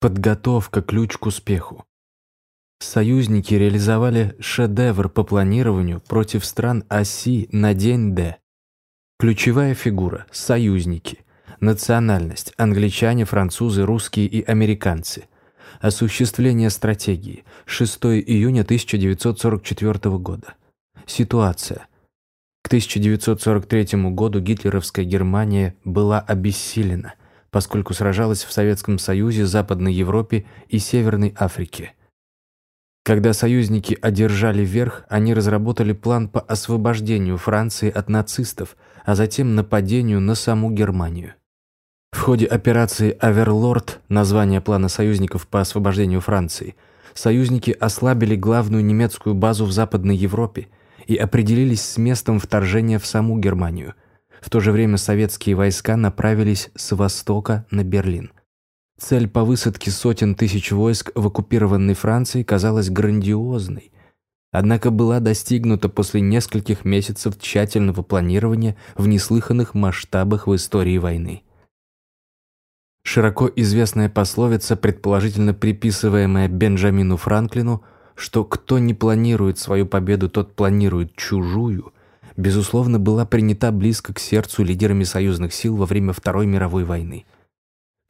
Подготовка – ключ к успеху. Союзники реализовали шедевр по планированию против стран оси на день Д. Ключевая фигура – союзники. Национальность – англичане, французы, русские и американцы. Осуществление стратегии – 6 июня 1944 года. Ситуация. К 1943 году гитлеровская Германия была обессилена, поскольку сражалась в Советском Союзе, Западной Европе и Северной Африке – когда союзники одержали верх, они разработали план по освобождению Франции от нацистов, а затем нападению на саму Германию. В ходе операции «Аверлорд» название плана союзников по освобождению Франции, союзники ослабили главную немецкую базу в Западной Европе и определились с местом вторжения в саму Германию. В то же время советские войска направились с востока на Берлин – Цель по высадке сотен тысяч войск в оккупированной Франции казалась грандиозной, однако была достигнута после нескольких месяцев тщательного планирования в неслыханных масштабах в истории войны. Широко известная пословица, предположительно приписываемая Бенджамину Франклину, что кто не планирует свою победу, тот планирует чужую, безусловно, была принята близко к сердцу лидерами союзных сил во время Второй мировой войны –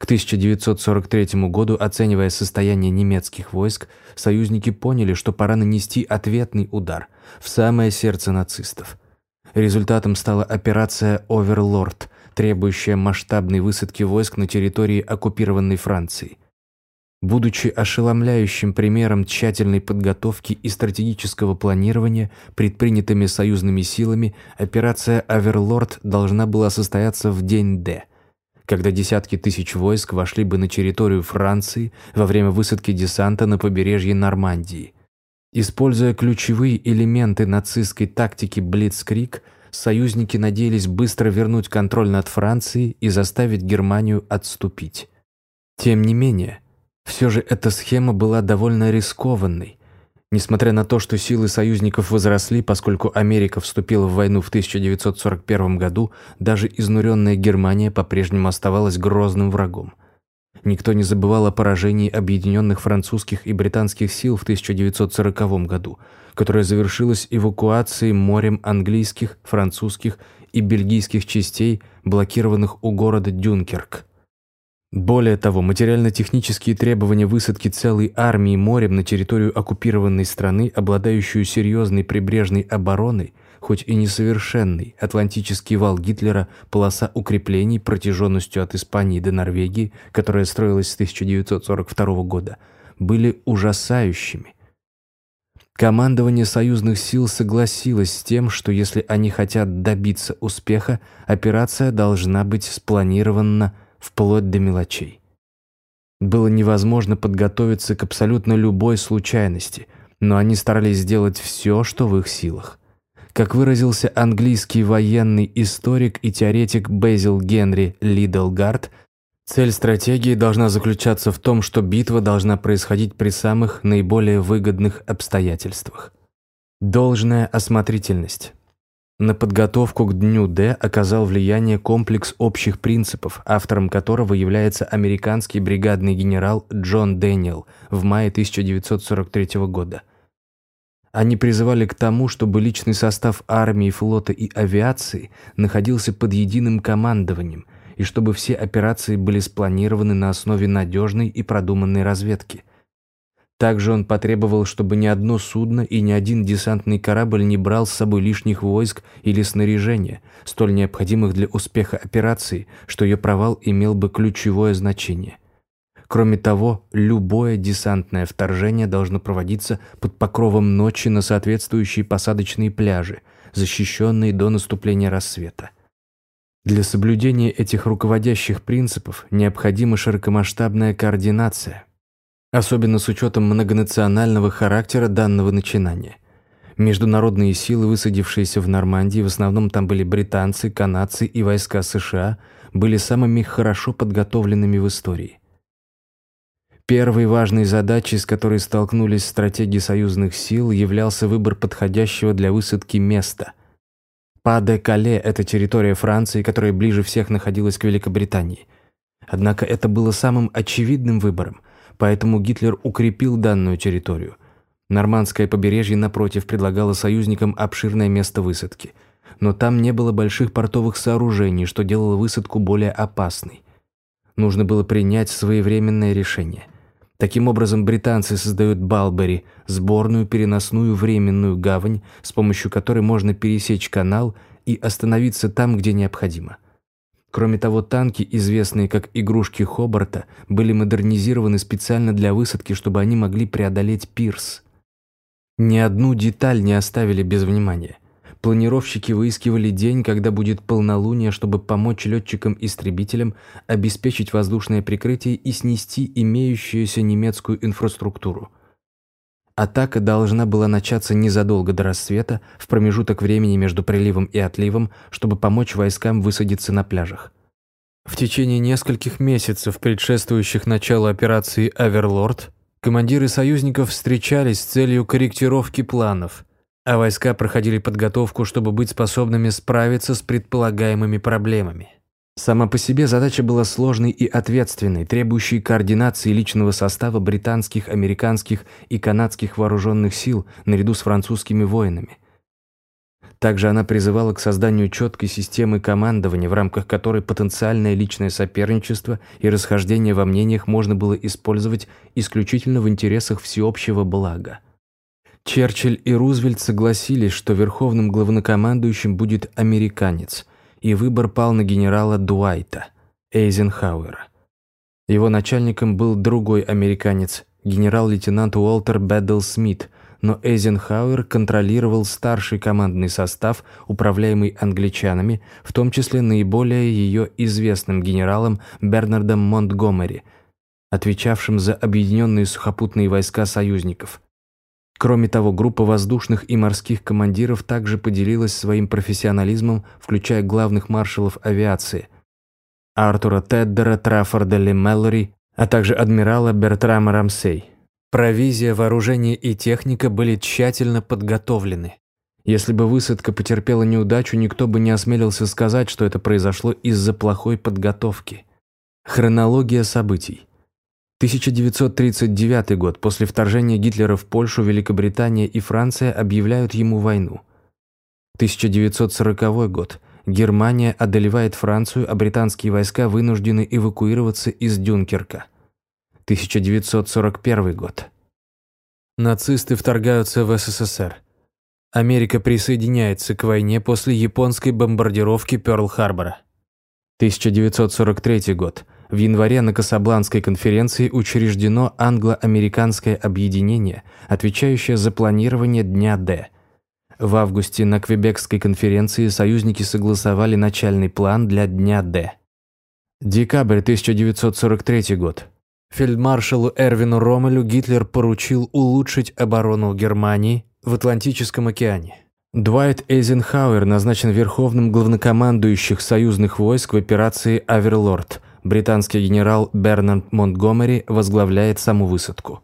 к 1943 году, оценивая состояние немецких войск, союзники поняли, что пора нанести ответный удар в самое сердце нацистов. Результатом стала операция «Оверлорд», требующая масштабной высадки войск на территории оккупированной Франции. Будучи ошеломляющим примером тщательной подготовки и стратегического планирования, предпринятыми союзными силами, операция «Оверлорд» должна была состояться в день «Д», когда десятки тысяч войск вошли бы на территорию Франции во время высадки десанта на побережье Нормандии. Используя ключевые элементы нацистской тактики «Блицкрик», союзники надеялись быстро вернуть контроль над Францией и заставить Германию отступить. Тем не менее, все же эта схема была довольно рискованной, Несмотря на то, что силы союзников возросли, поскольку Америка вступила в войну в 1941 году, даже изнуренная Германия по-прежнему оставалась грозным врагом. Никто не забывал о поражении объединенных французских и британских сил в 1940 году, которое завершилось эвакуацией морем английских, французских и бельгийских частей, блокированных у города Дюнкерк. Более того, материально-технические требования высадки целой армии морем на территорию оккупированной страны, обладающую серьезной прибрежной обороной, хоть и несовершенный, Атлантический вал Гитлера, полоса укреплений протяженностью от Испании до Норвегии, которая строилась с 1942 года, были ужасающими. Командование союзных сил согласилось с тем, что если они хотят добиться успеха, операция должна быть спланирована вплоть до мелочей. Было невозможно подготовиться к абсолютно любой случайности, но они старались сделать все, что в их силах. Как выразился английский военный историк и теоретик Безил Генри Лидлгард, цель стратегии должна заключаться в том, что битва должна происходить при самых наиболее выгодных обстоятельствах. Должная осмотрительность. На подготовку к Дню Д оказал влияние комплекс общих принципов, автором которого является американский бригадный генерал Джон Дэниел в мае 1943 года. Они призывали к тому, чтобы личный состав армии, флота и авиации находился под единым командованием и чтобы все операции были спланированы на основе надежной и продуманной разведки – также он потребовал, чтобы ни одно судно и ни один десантный корабль не брал с собой лишних войск или снаряжения, столь необходимых для успеха операции, что ее провал имел бы ключевое значение. Кроме того, любое десантное вторжение должно проводиться под покровом ночи на соответствующие посадочные пляжи, защищенные до наступления рассвета. Для соблюдения этих руководящих принципов необходима широкомасштабная координация – особенно с учетом многонационального характера данного начинания. Международные силы, высадившиеся в Нормандии, в основном там были британцы, канадцы и войска США, были самыми хорошо подготовленными в истории. Первой важной задачей, с которой столкнулись стратеги союзных сил, являлся выбор подходящего для высадки места. Па-де-Кале – это территория Франции, которая ближе всех находилась к Великобритании. Однако это было самым очевидным выбором – поэтому Гитлер укрепил данную территорию. Нормандское побережье, напротив, предлагало союзникам обширное место высадки. Но там не было больших портовых сооружений, что делало высадку более опасной. Нужно было принять своевременное решение. Таким образом, британцы создают Балбери, сборную переносную временную гавань, с помощью которой можно пересечь канал и остановиться там, где необходимо. Кроме того, танки, известные как «игрушки Хобарта», были модернизированы специально для высадки, чтобы они могли преодолеть пирс. Ни одну деталь не оставили без внимания. Планировщики выискивали день, когда будет полнолуние, чтобы помочь летчикам-истребителям обеспечить воздушное прикрытие и снести имеющуюся немецкую инфраструктуру. Атака должна была начаться незадолго до рассвета, в промежуток времени между приливом и отливом, чтобы помочь войскам высадиться на пляжах. В течение нескольких месяцев, предшествующих началу операции «Аверлорд», командиры союзников встречались с целью корректировки планов – а войска проходили подготовку, чтобы быть способными справиться с предполагаемыми проблемами. Сама по себе задача была сложной и ответственной, требующей координации личного состава британских, американских и канадских вооруженных сил наряду с французскими воинами. Также она призывала к созданию четкой системы командования, в рамках которой потенциальное личное соперничество и расхождение во мнениях можно было использовать исключительно в интересах всеобщего блага. Черчилль и Рузвельт согласились, что верховным главнокомандующим будет американец, и выбор пал на генерала Дуайта, Эйзенхауэра. Его начальником был другой американец, генерал-лейтенант Уолтер Бэддл Смит, но Эйзенхауэр контролировал старший командный состав, управляемый англичанами, в том числе наиболее ее известным генералом Бернардом Монтгомери, отвечавшим за объединенные сухопутные войска союзников. Кроме того, группа воздушных и морских командиров также поделилась своим профессионализмом, включая главных маршалов авиации Артура Теддера, Траффорда Ли Меллори, а также адмирала Бертрама Рамсей. Провизия, вооружение и техника были тщательно подготовлены. Если бы высадка потерпела неудачу, никто бы не осмелился сказать, что это произошло из-за плохой подготовки. Хронология событий. 1939 год. После вторжения Гитлера в Польшу Великобритания и Франция объявляют ему войну. 1940 год. Германия одолевает Францию, а британские войска вынуждены эвакуироваться из Дюнкерка. 1941 год. Нацисты вторгаются в СССР. Америка присоединяется к войне после японской бомбардировки Пёрл-Харбора. 1943 год. В январе на Касабланской конференции учреждено англо-американское объединение, отвечающее за планирование Дня Д. В августе на Квебекской конференции союзники согласовали начальный план для Дня Д. Декабрь 1943 год. Фельдмаршалу Эрвину Роммелю Гитлер поручил улучшить оборону Германии в Атлантическом океане. Дуайт Эйзенхауэр назначен верховным главнокомандующих союзных войск в операции «Аверлорд», британский генерал Бернард Монтгомери возглавляет саму высадку.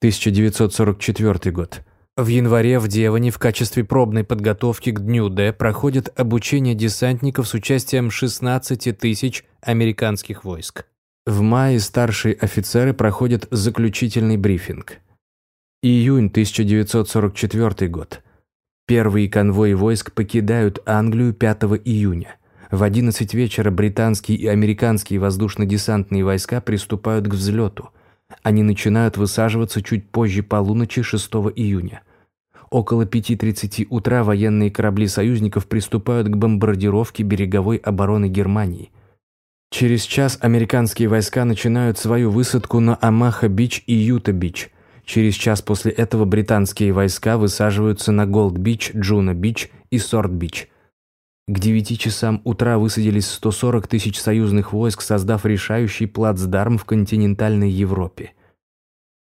1944 год. В январе в Деване в качестве пробной подготовки к Дню Д проходит обучение десантников с участием 16 тысяч американских войск. В мае старшие офицеры проходят заключительный брифинг. Июнь 1944 год. Первые конвои войск покидают Англию 5 июня. В 11 вечера британские и американские воздушно-десантные войска приступают к взлету. Они начинают высаживаться чуть позже полуночи 6 июня. Около 5.30 утра военные корабли союзников приступают к бомбардировке береговой обороны Германии. Через час американские войска начинают свою высадку на Омаха-Бич и Юта-Бич. Через час после этого британские войска высаживаются на Голд-Бич, Джуно-Бич и Сорд-Бич – к 9 часам утра высадились 140 тысяч союзных войск, создав решающий плацдарм в континентальной Европе.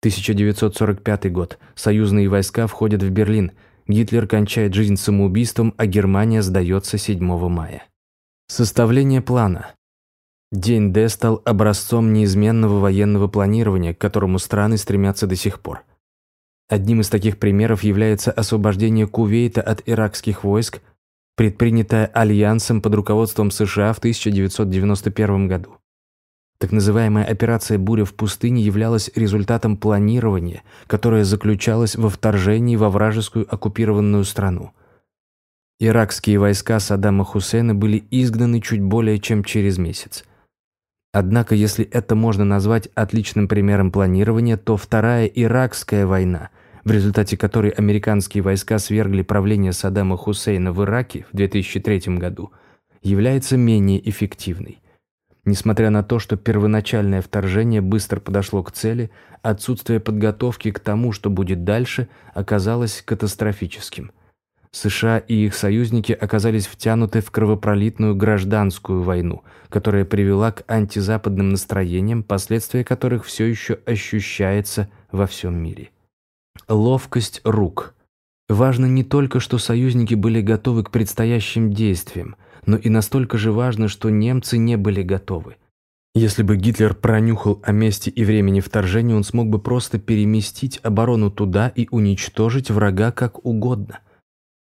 1945 год. Союзные войска входят в Берлин. Гитлер кончает жизнь самоубийством, а Германия сдается 7 мая. Составление плана. День Д стал образцом неизменного военного планирования, к которому страны стремятся до сих пор. Одним из таких примеров является освобождение Кувейта от иракских войск предпринятая Альянсом под руководством США в 1991 году. Так называемая операция «Буря в пустыне» являлась результатом планирования, которое заключалось во вторжении во вражескую оккупированную страну. Иракские войска Саддама Хусейна были изгнаны чуть более чем через месяц. Однако, если это можно назвать отличным примером планирования, то Вторая Иракская война, в результате которой американские войска свергли правление Саддама Хусейна в Ираке в 2003 году, является менее эффективной. Несмотря на то, что первоначальное вторжение быстро подошло к цели, отсутствие подготовки к тому, что будет дальше, оказалось катастрофическим. США и их союзники оказались втянуты в кровопролитную гражданскую войну, которая привела к антизападным настроениям, последствия которых все еще ощущается во всем мире. Ловкость рук. Важно не только, что союзники были готовы к предстоящим действиям – но и настолько же важно, что немцы не были готовы. Если бы Гитлер пронюхал о месте и времени вторжения, он смог бы просто переместить оборону туда и уничтожить врага как угодно.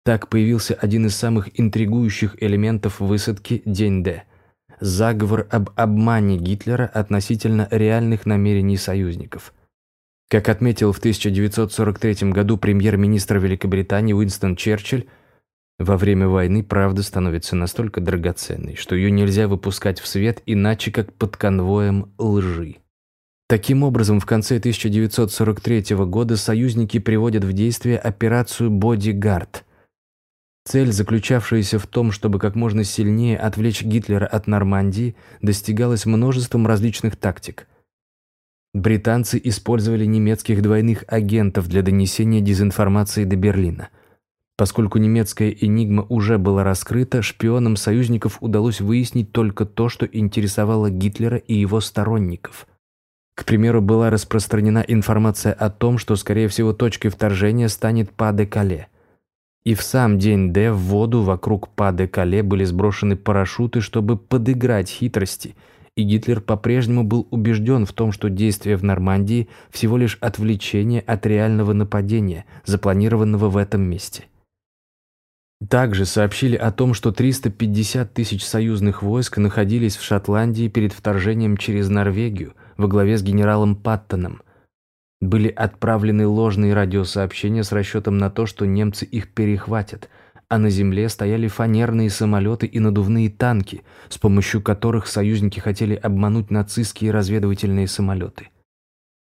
Так появился один из самых интригующих элементов высадки День Д. Заговор об обмане Гитлера относительно реальных намерений союзников. Как отметил в 1943 году премьер-министр Великобритании Уинстон Черчилль, во время войны правда становится настолько драгоценной, что ее нельзя выпускать в свет иначе, как под конвоем лжи. Таким образом, в конце 1943 года союзники приводят в действие операцию «Бодигард». Цель, заключавшаяся в том, чтобы как можно сильнее отвлечь Гитлера от Нормандии, достигалась множеством различных тактик. Британцы использовали немецких двойных агентов для донесения дезинформации до Берлина – Поскольку немецкая «Энигма» уже была раскрыта, шпионам союзников удалось выяснить только то, что интересовало Гитлера и его сторонников. К примеру, была распространена информация о том, что, скорее всего, точкой вторжения станет Па-де-Кале. И в сам день Д в воду вокруг Па-де-Кале были сброшены парашюты, чтобы подыграть хитрости, и Гитлер по-прежнему был убежден в том, что действие в Нормандии всего лишь отвлечение от реального нападения, запланированного в этом месте. Также сообщили о том, что 350 тысяч союзных войск находились в Шотландии перед вторжением через Норвегию во главе с генералом Паттоном. Были отправлены ложные радиосообщения с расчетом на то, что немцы их перехватят, а на земле стояли фанерные самолеты и надувные танки, с помощью которых союзники хотели обмануть нацистские разведывательные самолеты.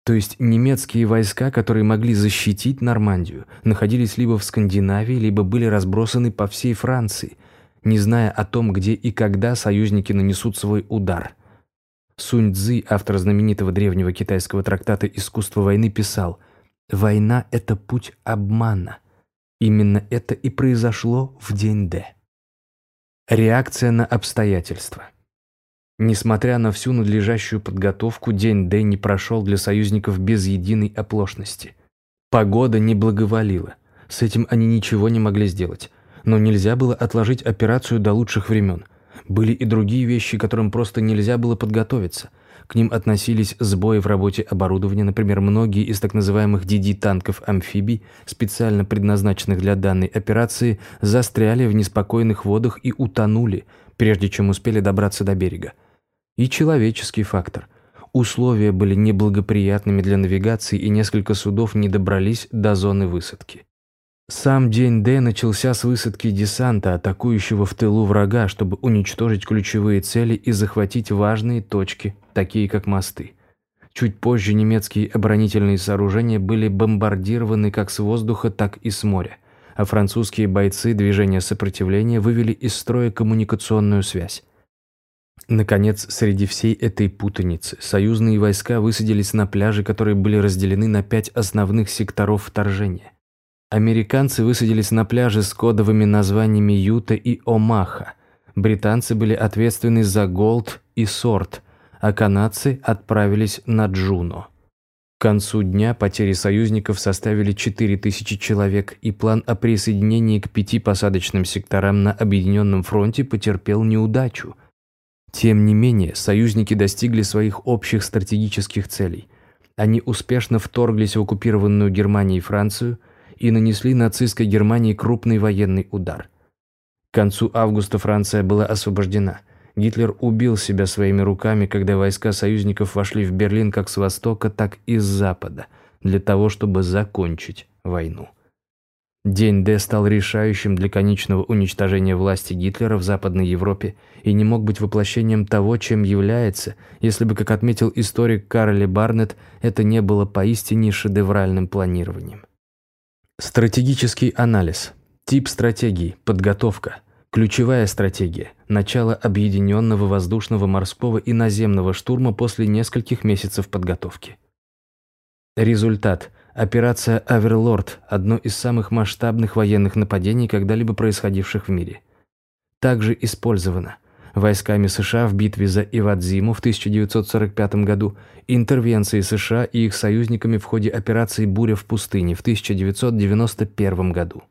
То есть немецкие войска, которые могли защитить Нормандию, находились либо в Скандинавии, либо были разбросаны по всей Франции, не зная о том, где и когда союзники нанесут свой удар. Сунь Цзы, автор знаменитого древнего китайского трактата «Искусство войны», писал «Война – это путь обмана». Именно это и произошло в день Д. Реакция на обстоятельства – Несмотря на всю надлежащую подготовку, день Д не прошел для союзников без единой оплошности. Погода не благоволила. С этим они ничего не могли сделать. Но нельзя было отложить операцию до лучших времен. Были и другие вещи, которым просто нельзя было подготовиться. К ним относились сбои в работе оборудования, например, многие из так называемых DD-танков-амфибий, специально предназначенных для данной операции, застряли в неспокойных водах и утонули, прежде чем успели добраться до берега и человеческий фактор. Условия были неблагоприятными для навигации, и несколько судов не добрались до зоны высадки. Сам день Д начался с высадки десанта, атакующего в тылу врага, чтобы уничтожить ключевые цели и захватить важные точки, такие как мосты. Чуть позже немецкие оборонительные сооружения были бомбардированы как с воздуха, так и с моря, а французские бойцы движения сопротивления вывели из строя коммуникационную связь. Наконец, среди всей этой путаницы союзные войска высадились на пляже, которые были разделены на пять основных секторов вторжения. Американцы высадились на пляже с кодовыми названиями Юта и Омаха. Британцы были ответственны за Голд и Сорд, а канадцы отправились на Джуно. К концу дня потери союзников составили 4000 человек, и план о присоединении к пяти посадочным секторам на Объединенном фронте потерпел неудачу – тем не менее, союзники достигли своих общих стратегических целей. Они успешно вторглись в оккупированную Германией и Францию и нанесли нацистской Германии крупный военный удар. К концу августа Франция была освобождена. Гитлер убил себя своими руками, когда войска союзников вошли в Берлин как с востока, так и с запада, для того, чтобы закончить войну. День Д стал решающим для конечного уничтожения власти Гитлера в Западной Европе и не мог быть воплощением того, чем является, если бы, как отметил историк Карли Барнетт, это не было поистине шедевральным планированием. Стратегический анализ. Тип стратегии. Подготовка. Ключевая стратегия – начало объединенного воздушного, морского и наземного штурма после нескольких месяцев подготовки. Результат – операция «Аверлорд» – одно из самых масштабных военных нападений, когда-либо происходивших в мире. Также использовано войсками США в битве за Ивадзиму в 1945 году, интервенции США и их союзниками в ходе операции «Буря в пустыне» в 1991 году.